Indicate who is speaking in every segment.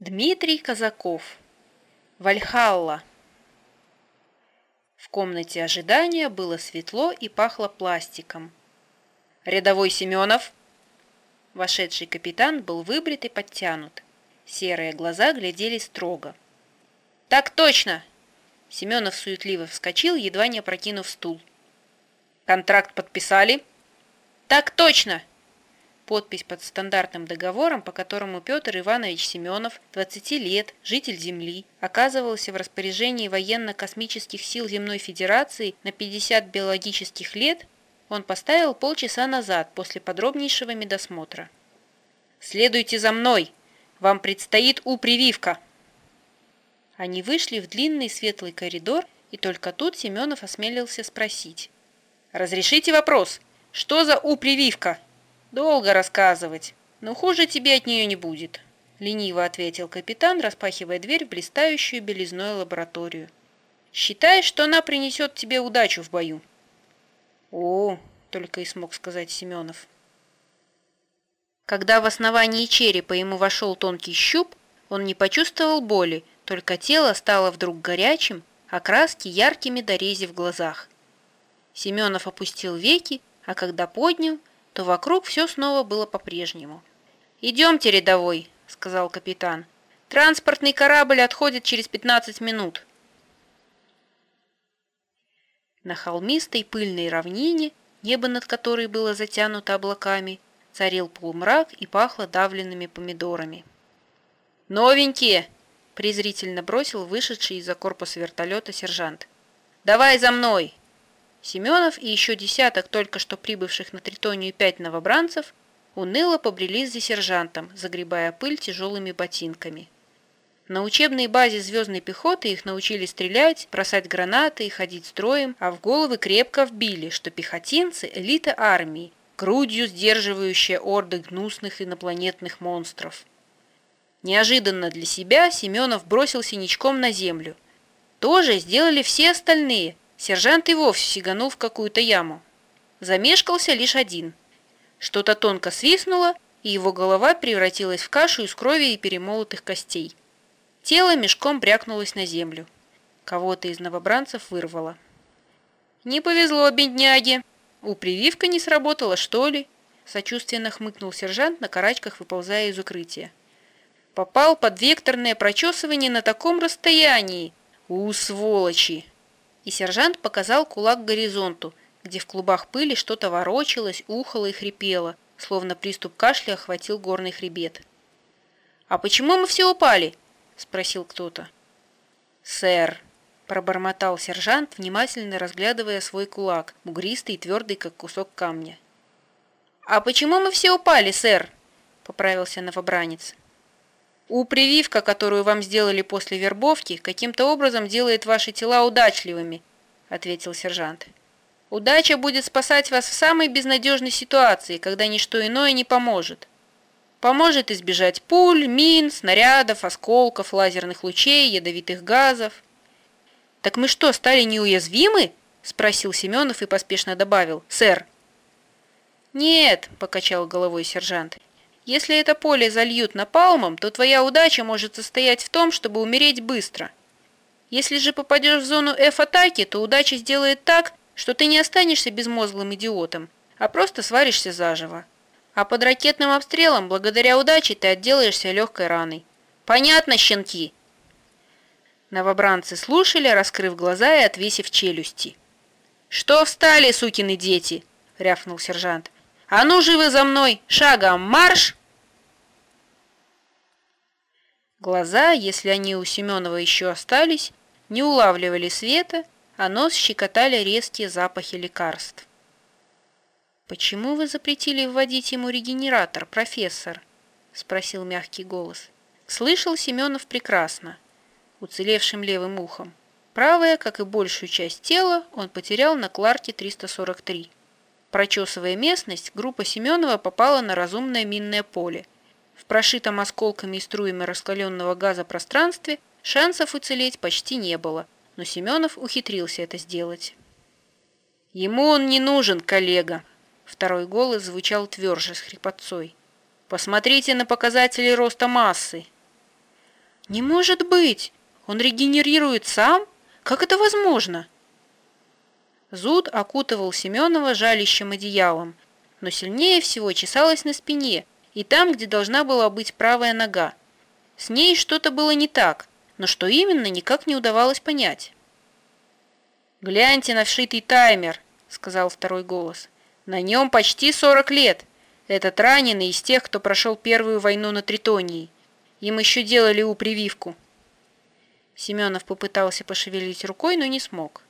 Speaker 1: Дмитрий Казаков. Вальхалла. В комнате ожидания было светло и пахло пластиком. «Рядовой Семенов!» Вошедший капитан был выбрит и подтянут. Серые глаза глядели строго. «Так точно!» Семенов суетливо вскочил, едва не опрокинув стул. «Контракт подписали?» «Так точно!» Подпись под стандартным договором, по которому Петр Иванович Семенов, 20 лет, житель Земли, оказывался в распоряжении военно-космических сил Земной Федерации на 50 биологических лет, он поставил полчаса назад после подробнейшего медосмотра. «Следуйте за мной! Вам предстоит упрививка!» Они вышли в длинный светлый коридор, и только тут Семенов осмелился спросить. «Разрешите вопрос? Что за упрививка?» «Долго рассказывать, но хуже тебе от нее не будет», — лениво ответил капитан, распахивая дверь в блистающую белизной лабораторию. «Считай, что она принесет тебе удачу в бою». «О!» — только и смог сказать Семенов. Когда в основании черепа ему вошел тонкий щуп, он не почувствовал боли, только тело стало вдруг горячим, а краски яркими дорези в глазах. Семенов опустил веки, а когда поднял — то вокруг все снова было по-прежнему. «Идемте, рядовой», — сказал капитан. «Транспортный корабль отходит через 15 минут». На холмистой пыльной равнине, небо над которой было затянуто облаками, царил полумрак и пахло давленными помидорами. «Новенькие!» – презрительно бросил вышедший из-за корпуса вертолета сержант. «Давай за мной!» Семенов и еще десяток только что прибывших на Тритонию пять новобранцев уныло побрели за сержантом, загребая пыль тяжелыми ботинками. На учебной базе звездной пехоты их научили стрелять, бросать гранаты и ходить строем, а в головы крепко вбили, что пехотинцы – элита армии, грудью сдерживающая орды гнусных инопланетных монстров. Неожиданно для себя Семенов бросился ничком на землю. То же сделали все остальные – Сержант и вовсе сиганул в какую-то яму. Замешкался лишь один. Что-то тонко свистнуло, и его голова превратилась в кашу из крови и перемолотых костей. Тело мешком брякнулось на землю. Кого-то из новобранцев вырвало. «Не повезло, бедняге! У прививка не сработала, что ли?» Сочувственно хмыкнул сержант на карачках, выползая из укрытия. «Попал под векторное прочесывание на таком расстоянии! У, сволочи!» И сержант показал кулак к горизонту, где в клубах пыли что-то ворочалось, ухало и хрипело, словно приступ кашля охватил горный хребет. «А почему мы все упали?» – спросил кто-то. «Сэр», – пробормотал сержант, внимательно разглядывая свой кулак, бугристый и твердый, как кусок камня. «А почему мы все упали, сэр?» – поправился новобранец. У прививка, которую вам сделали после вербовки, каким-то образом делает ваши тела удачливыми, ответил сержант. Удача будет спасать вас в самой безнадежной ситуации, когда ничто иное не поможет. Поможет избежать пуль, мин, снарядов, осколков, лазерных лучей, ядовитых газов. Так мы что, стали неуязвимы? спросил Семенов и поспешно добавил: "Сэр". "Нет", покачал головой сержант. Если это поле зальют напалмом, то твоя удача может состоять в том, чтобы умереть быстро. Если же попадешь в зону F-атаки, то удача сделает так, что ты не останешься безмозглым идиотом, а просто сваришься заживо. А под ракетным обстрелом, благодаря удаче, ты отделаешься легкой раной. Понятно, щенки?» Новобранцы слушали, раскрыв глаза и отвесив челюсти. «Что встали, сукины дети?» — рявкнул сержант. «А ну, живы за мной! Шагом марш!» Глаза, если они у Семенова еще остались, не улавливали света, а нос щекотали резкие запахи лекарств. «Почему вы запретили вводить ему регенератор, профессор?» — спросил мягкий голос. Слышал Семенов прекрасно, уцелевшим левым ухом. Правое, как и большую часть тела, он потерял на Кларке 343. Прочесывая местность, группа Семенова попала на разумное минное поле. В прошитом осколками и струями раскаленного газа пространстве шансов уцелеть почти не было, но Семенов ухитрился это сделать. «Ему он не нужен, коллега!» Второй голос звучал тверже с хрипотцой. «Посмотрите на показатели роста массы!» Не может быть! Он регенерирует сам? Как это возможно? Зуд окутывал Семенова жалящим одеялом, но сильнее всего чесалась на спине и там, где должна была быть правая нога. С ней что-то было не так, но что именно, никак не удавалось понять. «Гляньте на вшитый таймер», — сказал второй голос. «На нем почти 40 лет. Этот раненый из тех, кто прошел первую войну на Тритонии. Им еще делали у прививку». Семенов попытался пошевелить рукой, но не смог.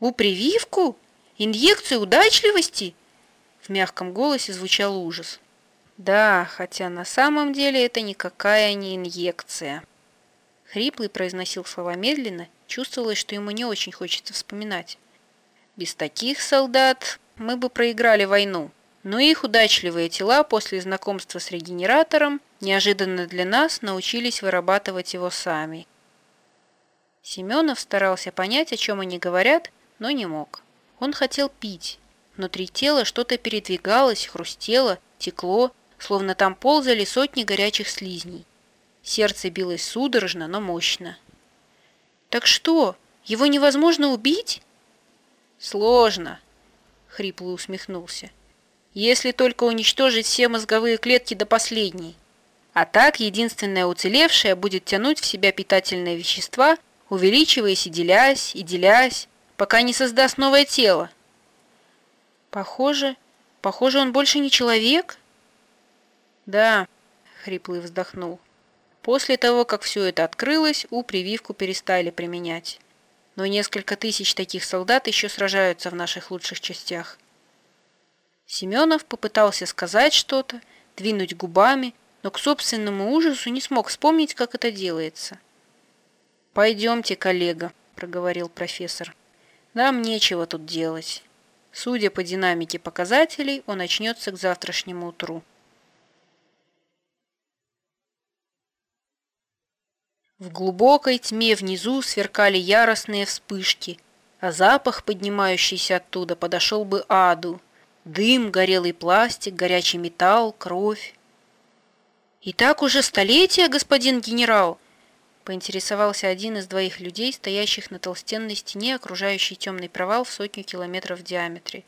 Speaker 1: «У прививку? Инъекцию удачливости?» В мягком голосе звучал ужас. «Да, хотя на самом деле это никакая не инъекция». Хриплый произносил слова медленно, чувствовалось, что ему не очень хочется вспоминать. «Без таких солдат мы бы проиграли войну, но их удачливые тела после знакомства с регенератором неожиданно для нас научились вырабатывать его сами». Семенов старался понять, о чем они говорят, но не мог. Он хотел пить. Внутри тела что-то передвигалось, хрустело, текло, словно там ползали сотни горячих слизней. Сердце билось судорожно, но мощно. «Так что, его невозможно убить?» «Сложно», — хрипло усмехнулся. «Если только уничтожить все мозговые клетки до последней. А так единственное уцелевшее будет тянуть в себя питательные вещества, увеличиваясь и делясь, и делясь, пока не создаст новое тело». «Похоже, похоже, он больше не человек?» «Да», — хриплый вздохнул. После того, как все это открылось, У прививку перестали применять. Но несколько тысяч таких солдат еще сражаются в наших лучших частях. Семенов попытался сказать что-то, двинуть губами, но к собственному ужасу не смог вспомнить, как это делается. «Пойдемте, коллега», — проговорил профессор. «Нам нечего тут делать. Судя по динамике показателей, он начнется к завтрашнему утру». В глубокой тьме внизу сверкали яростные вспышки, а запах, поднимающийся оттуда, подошел бы аду. Дым, горелый пластик, горячий металл, кровь. «И так уже столетия, господин генерал?» Поинтересовался один из двоих людей, стоящих на толстенной стене, окружающей темный провал в сотню километров в диаметре.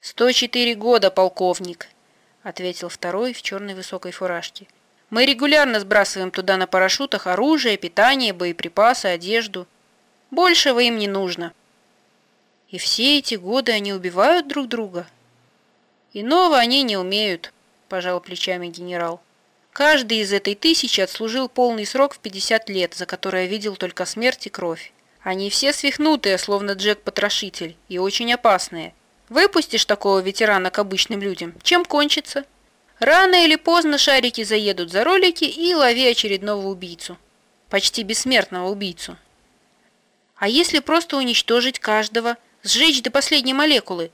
Speaker 1: «Сто четыре года, полковник!» — ответил второй в черной высокой фуражке. Мы регулярно сбрасываем туда на парашютах оружие, питание, боеприпасы, одежду. Большего им не нужно. И все эти годы они убивают друг друга? Иного они не умеют, пожал плечами генерал. Каждый из этой тысячи отслужил полный срок в 50 лет, за который я видел только смерть и кровь. Они все свихнутые, словно Джек-потрошитель, и очень опасные. Выпустишь такого ветерана к обычным людям, чем кончится? Рано или поздно шарики заедут за ролики и лови очередного убийцу. Почти бессмертного убийцу. А если просто уничтожить каждого, сжечь до последней молекулы?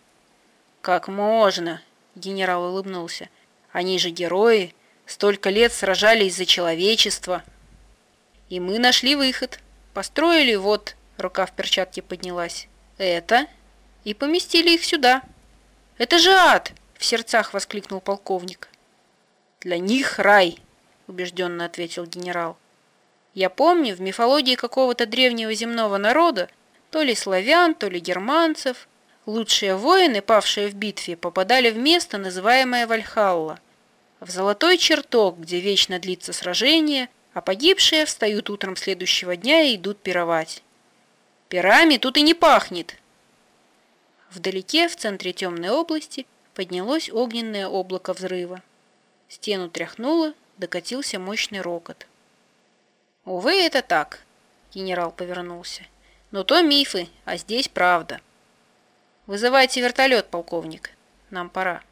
Speaker 1: Как можно, генерал улыбнулся. Они же герои, столько лет сражались за человечество. И мы нашли выход. Построили вот, рука в перчатке поднялась, это, и поместили их сюда. Это же ад! В сердцах воскликнул полковник. «Для них рай», — убежденно ответил генерал. «Я помню, в мифологии какого-то древнего земного народа, то ли славян, то ли германцев, лучшие воины, павшие в битве, попадали в место, называемое Вальхалла, в золотой чертог, где вечно длится сражение, а погибшие встают утром следующего дня и идут пировать. Пирами тут и не пахнет!» Вдалеке, в центре темной области, поднялось огненное облако взрыва. Стену тряхнуло, докатился мощный рокот. «Увы, это так», — генерал повернулся. «Но то мифы, а здесь правда». «Вызывайте вертолет, полковник. Нам пора».